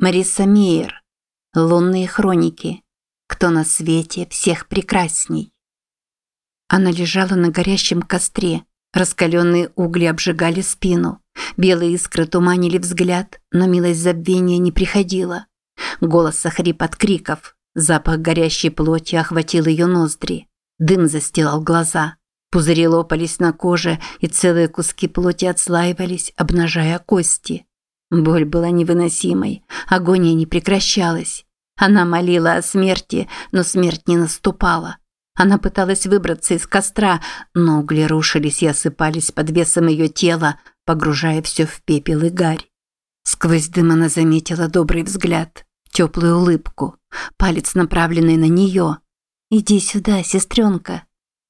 Мариса Мейер. Лунные хроники. Кто на свете всех прекрасней. Она лежала на горящем костре. Раскаленные угли обжигали спину. Белые искры туманили взгляд, но милость забвения не приходила. Голос охрип от криков. Запах горящей плоти охватил ее ноздри. Дым застилал глаза. Пузыри лопались на коже, и целые куски плоти отслаивались, обнажая кости. Боль была невыносимой, агония не прекращалась. Она молила о смерти, но смерть не наступала. Она пыталась выбраться из костра, но угли рушились и осыпались под весом ее тела, погружая все в пепел и гарь. Сквозь дым она заметила добрый взгляд, теплую улыбку, палец, направленный на нее. «Иди сюда, сестренка».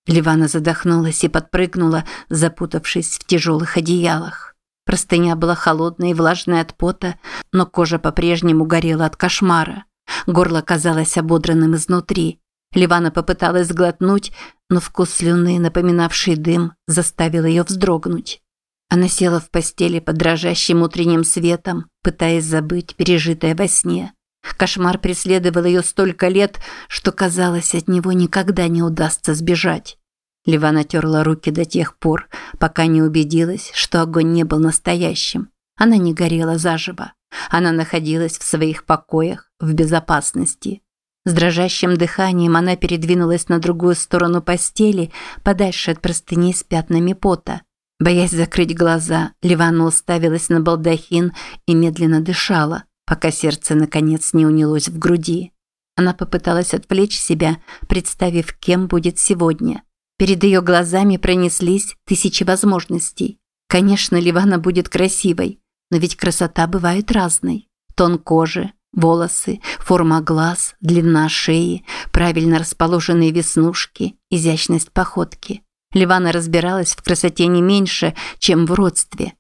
Ливана задохнулась и подпрыгнула, запутавшись в тяжелых одеялах. Простыня была холодная и влажная от пота, но кожа по-прежнему горела от кошмара. Горло казалось ободранным изнутри. Ливана попыталась сглотнуть, но вкус слюны, напоминавший дым, заставил ее вздрогнуть. Она села в постели под дрожащим утренним светом, пытаясь забыть пережитое во сне. Кошмар преследовал ее столько лет, что казалось, от него никогда не удастся сбежать. Ливана терла руки до тех пор, пока не убедилась, что огонь не был настоящим. Она не горела заживо. Она находилась в своих покоях, в безопасности. С дрожащим дыханием она передвинулась на другую сторону постели, подальше от простыни с пятнами пота. Боясь закрыть глаза, Ливана уставилась на балдахин и медленно дышала, пока сердце наконец не унялось в груди. Она попыталась отвлечь себя, представив, кем будет сегодня – Перед ее глазами пронеслись тысячи возможностей. Конечно, Ливана будет красивой, но ведь красота бывает разной. Тон кожи, волосы, форма глаз, длина шеи, правильно расположенные веснушки, изящность походки. Ливана разбиралась в красоте не меньше, чем в родстве.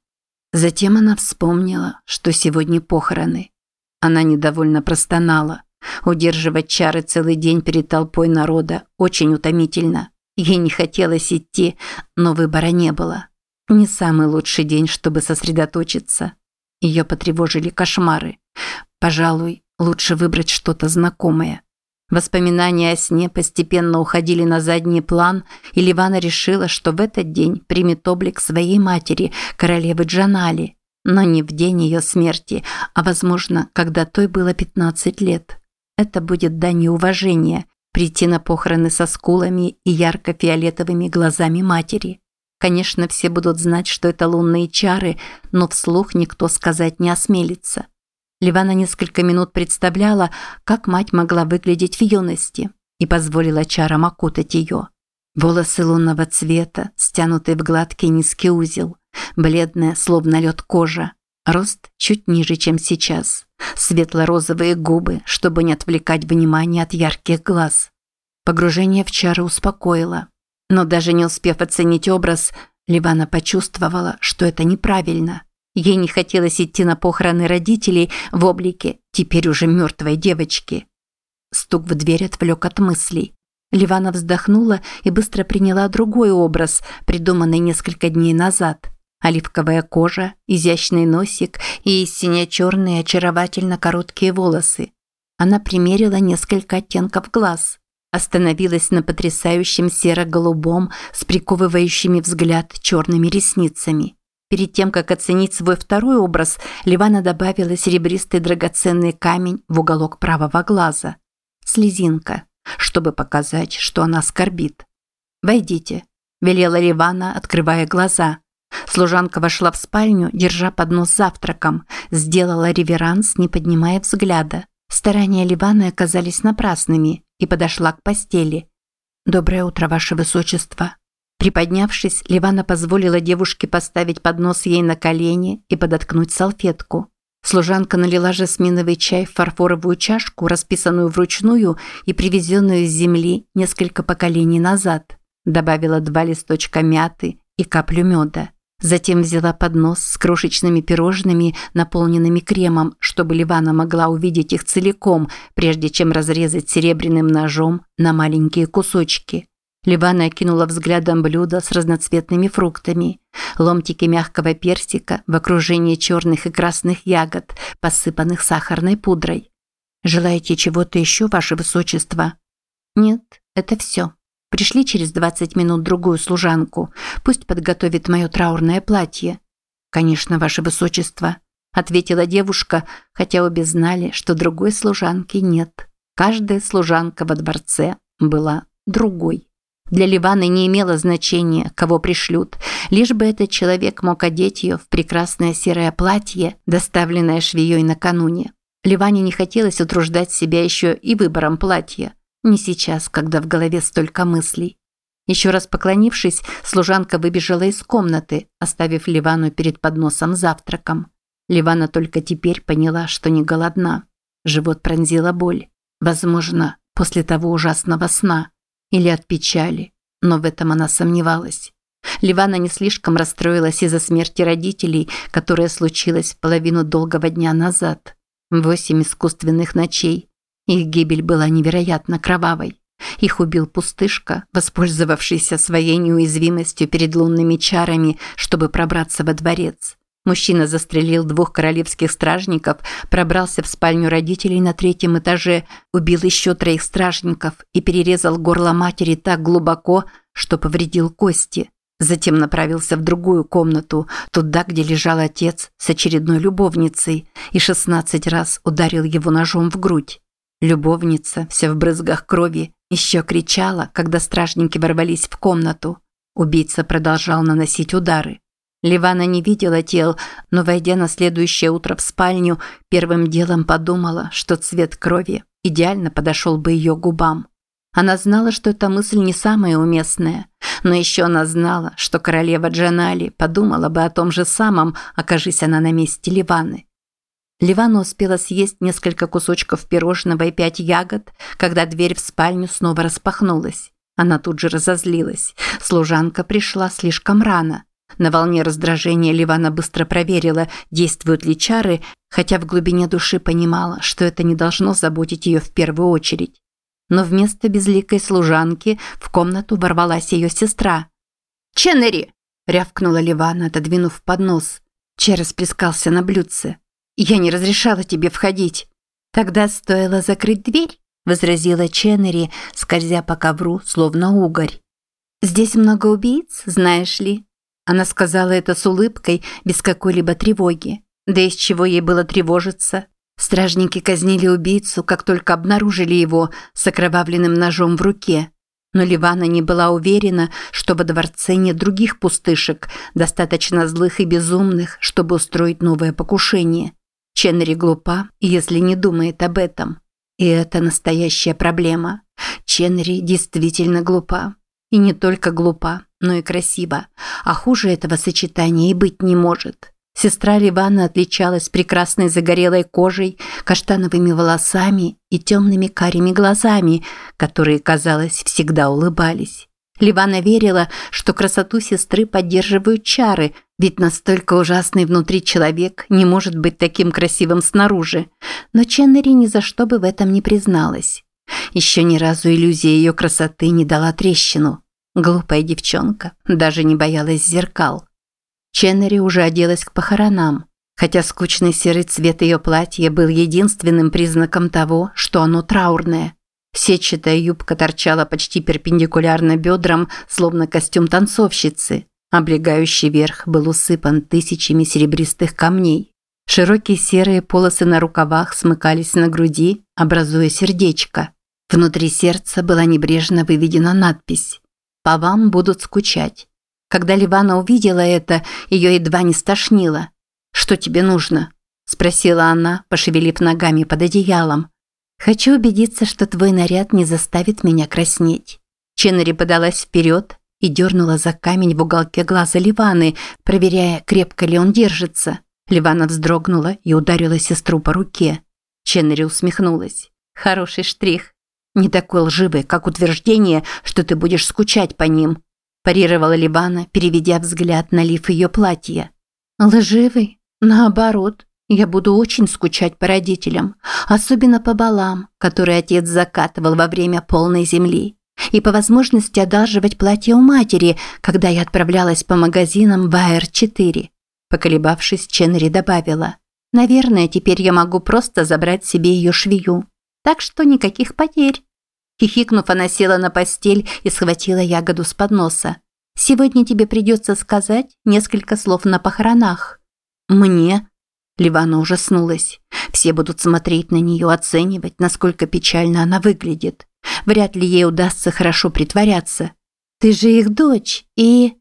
Затем она вспомнила, что сегодня похороны. Она недовольно простонала. Удерживать чары целый день перед толпой народа очень утомительно. Ей не хотелось идти, но выбора не было. Не самый лучший день, чтобы сосредоточиться. Ее потревожили кошмары. Пожалуй, лучше выбрать что-то знакомое. Воспоминания о сне постепенно уходили на задний план, и Ливана решила, что в этот день примет облик своей матери, королевы Джанали, но не в день ее смерти, а, возможно, когда той было 15 лет. Это будет дань уважения, прийти на похороны со скулами и ярко-фиолетовыми глазами матери. Конечно, все будут знать, что это лунные чары, но вслух никто сказать не осмелится. Ливана несколько минут представляла, как мать могла выглядеть в юности, и позволила чарам окутать ее. Волосы лунного цвета, стянутые в гладкий низкий узел, бледная, словно лед кожа, рост чуть ниже, чем сейчас. Светло-розовые губы, чтобы не отвлекать внимание от ярких глаз. Погружение в чары успокоило. Но даже не успев оценить образ, Ливана почувствовала, что это неправильно. Ей не хотелось идти на похороны родителей в облике теперь уже мертвой девочки. Стук в дверь отвлек от мыслей. Ливана вздохнула и быстро приняла другой образ, придуманный несколько дней назад – Оливковая кожа, изящный носик и сине-черные очаровательно короткие волосы. Она примерила несколько оттенков глаз. Остановилась на потрясающем серо-голубом с приковывающими взгляд черными ресницами. Перед тем, как оценить свой второй образ, Ливана добавила серебристый драгоценный камень в уголок правого глаза. Слезинка, чтобы показать, что она скорбит. «Войдите», – велела Ливана, открывая глаза – Служанка вошла в спальню, держа поднос с завтраком, сделала реверанс, не поднимая взгляда. Старания Ливаны оказались напрасными и подошла к постели. «Доброе утро, Ваше Высочество». Приподнявшись, Ливана позволила девушке поставить поднос ей на колени и подоткнуть салфетку. Служанка налила жасминовый чай в фарфоровую чашку, расписанную вручную и привезенную с земли несколько поколений назад. Добавила два листочка мяты и каплю меда. Затем взяла поднос с крошечными пирожными, наполненными кремом, чтобы Ливана могла увидеть их целиком, прежде чем разрезать серебряным ножом на маленькие кусочки. Ливана окинула взглядом блюдо с разноцветными фруктами, ломтики мягкого персика в окружении черных и красных ягод, посыпанных сахарной пудрой. «Желаете чего-то еще, ваше высочество?» «Нет, это все. Пришли через 20 минут другую служанку. Пусть подготовит мое траурное платье». «Конечно, ваше высочество», – ответила девушка, хотя обе знали, что другой служанки нет. Каждая служанка во дворце была другой. Для Ливаны не имело значения, кого пришлют, лишь бы этот человек мог одеть ее в прекрасное серое платье, доставленное швеей накануне. Ливане не хотелось утруждать себя еще и выбором платья. Не сейчас, когда в голове столько мыслей. Еще раз поклонившись, служанка выбежала из комнаты, оставив Ливану перед подносом завтраком. Ливана только теперь поняла, что не голодна. Живот пронзила боль. Возможно, после того ужасного сна – или от печали, но в этом она сомневалась. Ливана не слишком расстроилась из-за смерти родителей, которая случилась половину долгого дня назад. Восемь искусственных ночей. Их гибель была невероятно кровавой. Их убил пустышка, воспользовавшийся своей неуязвимостью перед лунными чарами, чтобы пробраться во дворец. Мужчина застрелил двух королевских стражников, пробрался в спальню родителей на третьем этаже, убил еще троих стражников и перерезал горло матери так глубоко, что повредил кости. Затем направился в другую комнату, туда, где лежал отец с очередной любовницей, и 16 раз ударил его ножом в грудь. Любовница, вся в брызгах крови, еще кричала, когда стражники ворвались в комнату. Убийца продолжал наносить удары. Ливана не видела тел, но, войдя на следующее утро в спальню, первым делом подумала, что цвет крови идеально подошел бы ее губам. Она знала, что эта мысль не самая уместная, но еще она знала, что королева Джанали подумала бы о том же самом, окажись она на месте Ливаны. Ливана успела съесть несколько кусочков пирожного и пять ягод, когда дверь в спальню снова распахнулась. Она тут же разозлилась. Служанка пришла слишком рано. На волне раздражения Ливана быстро проверила, действуют ли чары, хотя в глубине души понимала, что это не должно заботить ее в первую очередь. Но вместо безликой служанки в комнату ворвалась ее сестра. «Ченнери!» – рявкнула Ливана, отодвинув поднос. Черес плескался на блюдце. «Я не разрешала тебе входить». «Тогда стоило закрыть дверь», – возразила Ченнери, скользя по ковру, словно угорь. «Здесь много убийц, знаешь ли. Она сказала это с улыбкой, без какой-либо тревоги. Да из чего ей было тревожиться? Стражники казнили убийцу, как только обнаружили его с окровавленным ножом в руке. Но Ливана не была уверена, что во дворце нет других пустышек, достаточно злых и безумных, чтобы устроить новое покушение. Ченри глупа, если не думает об этом. И это настоящая проблема. Ченри действительно глупа. И не только глупа, но и красива. А хуже этого сочетания и быть не может. Сестра Ливана отличалась прекрасной загорелой кожей, каштановыми волосами и темными карими глазами, которые, казалось, всегда улыбались. Ливана верила, что красоту сестры поддерживают чары, ведь настолько ужасный внутри человек не может быть таким красивым снаружи. Но Ченнери ни за что бы в этом не призналась. Еще ни разу иллюзия ее красоты не дала трещину. Глупая девчонка, даже не боялась зеркал. Ченнери уже оделась к похоронам, хотя скучный серый цвет ее платья был единственным признаком того, что оно траурное. Сетчатая юбка торчала почти перпендикулярно бедрам, словно костюм танцовщицы. Облегающий верх был усыпан тысячами серебристых камней. Широкие серые полосы на рукавах смыкались на груди, образуя сердечко. Внутри сердца была небрежно выведена надпись «По вам будут скучать». Когда Ливана увидела это, ее едва не стошнило. «Что тебе нужно?» – спросила она, пошевелив ногами под одеялом. «Хочу убедиться, что твой наряд не заставит меня краснеть». Ченнери подалась вперед и дернула за камень в уголке глаза Ливаны, проверяя, крепко ли он держится. Ливана вздрогнула и ударила сестру по руке. Ченнери усмехнулась. «Хороший штрих. Не такой лживый, как утверждение, что ты будешь скучать по ним», парировала Ливана, переведя взгляд на лиф ее платья. «Лживый? Наоборот, я буду очень скучать по родителям, особенно по балам, которые отец закатывал во время полной земли. И по возможности одалживать платье у матери, когда я отправлялась по магазинам в АР-4. Поколебавшись, Ченри добавила. «Наверное, теперь я могу просто забрать себе ее швею. Так что никаких потерь». Хихикнув, она села на постель и схватила ягоду с подноса. «Сегодня тебе придется сказать несколько слов на похоронах». «Мне?» Ливана ужаснулась. Все будут смотреть на нее, оценивать, насколько печально она выглядит. Вряд ли ей удастся хорошо притворяться. «Ты же их дочь, и...»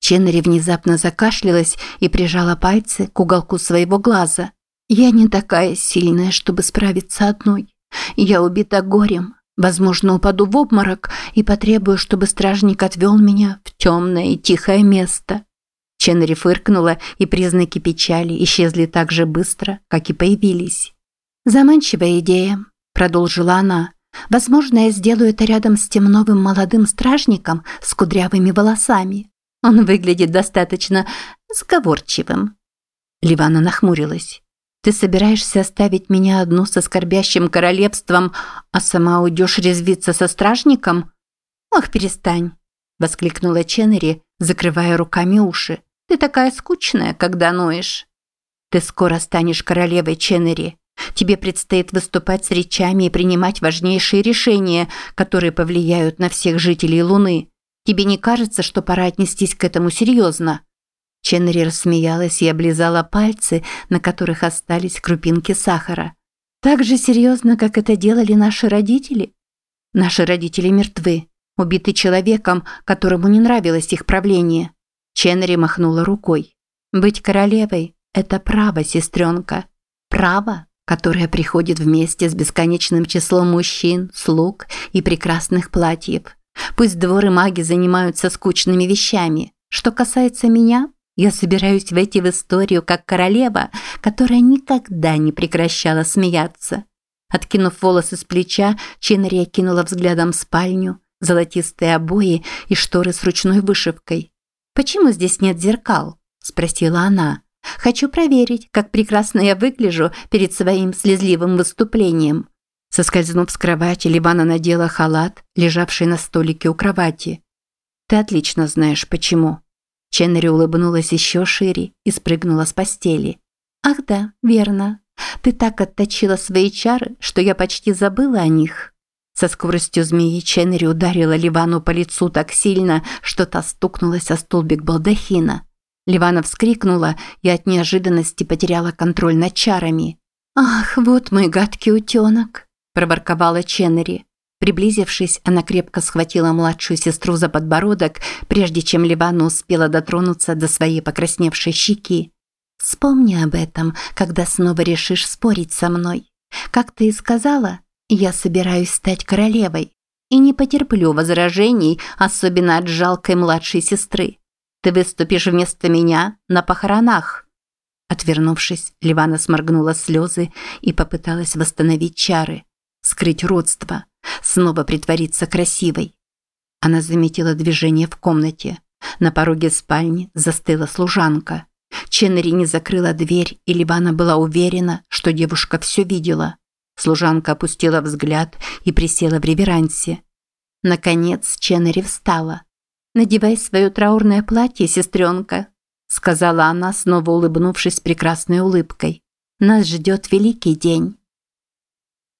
Ченнери внезапно закашлялась и прижала пальцы к уголку своего глаза. «Я не такая сильная, чтобы справиться одной. Я убита горем. Возможно, упаду в обморок и потребую, чтобы стражник отвел меня в темное и тихое место». Ченнери фыркнула, и признаки печали исчезли так же быстро, как и появились. «Заманчивая идея», – продолжила она. «Возможно, я сделаю это рядом с тем новым молодым стражником с кудрявыми волосами. Он выглядит достаточно сговорчивым». Ливана нахмурилась. «Ты собираешься оставить меня одну со скорбящим королевством, а сама уйдешь резвиться со стражником?» «Ох, перестань!» – воскликнула Ченнери, закрывая руками уши. «Ты такая скучная, когда ноешь». «Ты скоро станешь королевой Ченнери. Тебе предстоит выступать с речами и принимать важнейшие решения, которые повлияют на всех жителей Луны. Тебе не кажется, что пора отнестись к этому серьезно?» Ченнери рассмеялась и облизала пальцы, на которых остались крупинки сахара. «Так же серьезно, как это делали наши родители?» «Наши родители мертвы, убиты человеком, которому не нравилось их правление». Ченнери махнула рукой. «Быть королевой – это право, сестренка. Право, которое приходит вместе с бесконечным числом мужчин, слуг и прекрасных платьев. Пусть дворы маги занимаются скучными вещами. Что касается меня, я собираюсь войти в историю как королева, которая никогда не прекращала смеяться. Откинув волосы с плеча, Ченри окинула взглядом спальню, золотистые обои и шторы с ручной вышивкой. «Почему здесь нет зеркал?» – спросила она. «Хочу проверить, как прекрасно я выгляжу перед своим слезливым выступлением». Соскользнув с кровати, Ливана надела халат, лежавший на столике у кровати. «Ты отлично знаешь, почему». Ченнери улыбнулась еще шире и спрыгнула с постели. «Ах да, верно. Ты так отточила свои чары, что я почти забыла о них». Со скоростью змеи Ченнери ударила Ливану по лицу так сильно, что та стукнулась о столбик балдахина. Ливана вскрикнула и от неожиданности потеряла контроль над чарами. «Ах, вот мой гадкий утенок!» – проворковала Ченнери. Приблизившись, она крепко схватила младшую сестру за подбородок, прежде чем Ливана успела дотронуться до своей покрасневшей щеки. «Вспомни об этом, когда снова решишь спорить со мной. Как ты и сказала, я собираюсь стать королевой и не потерплю возражений, особенно от жалкой младшей сестры. Ты выступишь вместо меня на похоронах». Отвернувшись, Ливана сморгнула слезы и попыталась восстановить чары, скрыть родство, снова притвориться красивой. Она заметила движение в комнате. На пороге спальни застыла служанка. Ченнери не закрыла дверь, и Ливана была уверена, что девушка все видела. Служанка опустила взгляд и присела в реверансе. Наконец Ченнери встала. «Надевай свое траурное платье, сестренка», сказала она, снова улыбнувшись прекрасной улыбкой. «Нас ждет великий день».